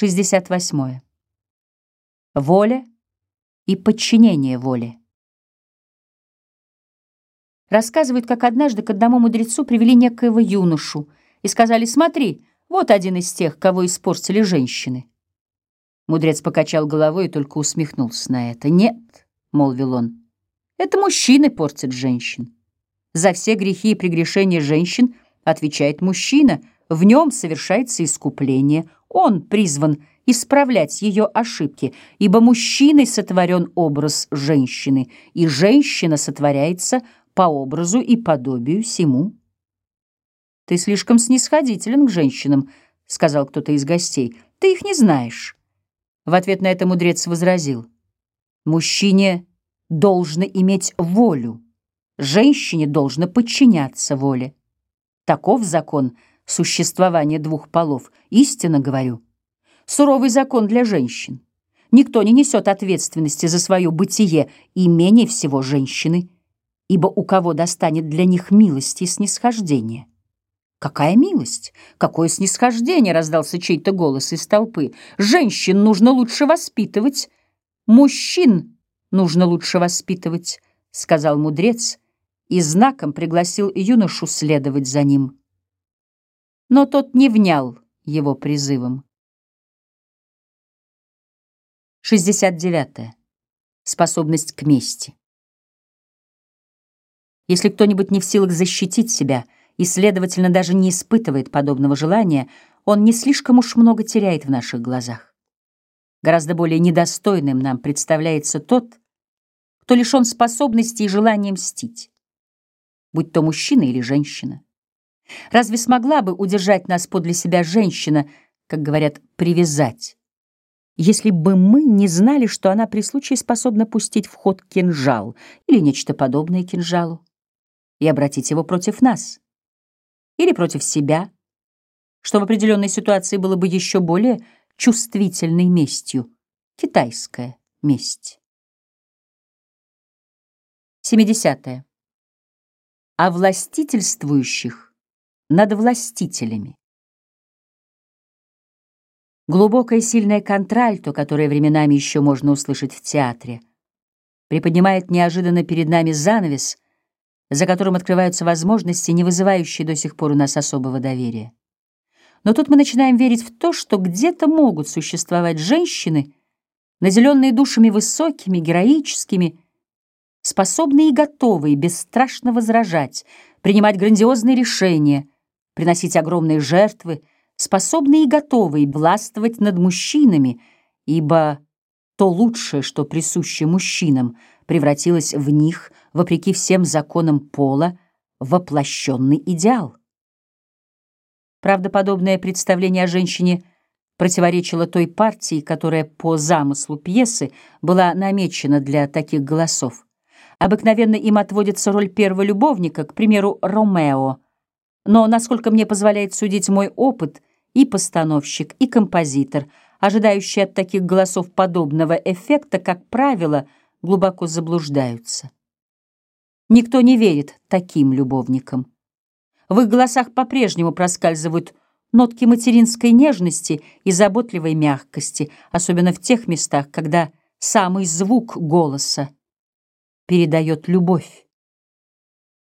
68. Воля и подчинение воле. Рассказывают, как однажды к одному мудрецу привели некоего юношу и сказали, «Смотри, вот один из тех, кого испортили женщины». Мудрец покачал головой и только усмехнулся на это. «Нет», — молвил он, — «это мужчины портят женщин. За все грехи и прегрешения женщин отвечает мужчина, в нем совершается искупление, он призван исправлять ее ошибки, ибо мужчиной сотворен образ женщины, и женщина сотворяется по образу и подобию сему. «Ты слишком снисходителен к женщинам», — сказал кто-то из гостей. «Ты их не знаешь». В ответ на это мудрец возразил. «Мужчине должно иметь волю, женщине должно подчиняться воле. Таков закон существования двух полов, истинно говорю. Суровый закон для женщин. Никто не несет ответственности за свое бытие, и менее всего женщины, ибо у кого достанет для них милости и снисхождения. «Какая милость? Какое снисхождение!» — раздался чей-то голос из толпы. «Женщин нужно лучше воспитывать, мужчин нужно лучше воспитывать», — сказал мудрец и знаком пригласил юношу следовать за ним. Но тот не внял его призывом. 69. -е. Способность к мести. Если кто-нибудь не в силах защитить себя и, следовательно, даже не испытывает подобного желания, он не слишком уж много теряет в наших глазах. Гораздо более недостойным нам представляется тот, кто лишен способности и желания мстить, будь то мужчина или женщина. Разве смогла бы удержать нас подле себя женщина, как говорят, привязать? если бы мы не знали, что она при случае способна пустить в ход кинжал или нечто подобное кинжалу и обратить его против нас или против себя, что в определенной ситуации было бы еще более чувствительной местью, китайская месть. 70. -е. О властительствующих над властителями. Глубокая сильная контральто, которое временами еще можно услышать в театре, приподнимает неожиданно перед нами занавес, за которым открываются возможности, не вызывающие до сих пор у нас особого доверия. Но тут мы начинаем верить в то, что где-то могут существовать женщины, наделенные душами высокими, героическими, способные и готовые бесстрашно возражать, принимать грандиозные решения, приносить огромные жертвы — способные и готовые властвовать над мужчинами, ибо то лучшее, что присуще мужчинам, превратилось в них, вопреки всем законам пола, воплощенный идеал. Правдоподобное представление о женщине противоречило той партии, которая по замыслу пьесы была намечена для таких голосов. Обыкновенно им отводится роль первого любовника, к примеру, Ромео. Но, насколько мне позволяет судить мой опыт, и постановщик, и композитор, ожидающие от таких голосов подобного эффекта, как правило, глубоко заблуждаются. Никто не верит таким любовникам. В их голосах по-прежнему проскальзывают нотки материнской нежности и заботливой мягкости, особенно в тех местах, когда самый звук голоса передает любовь.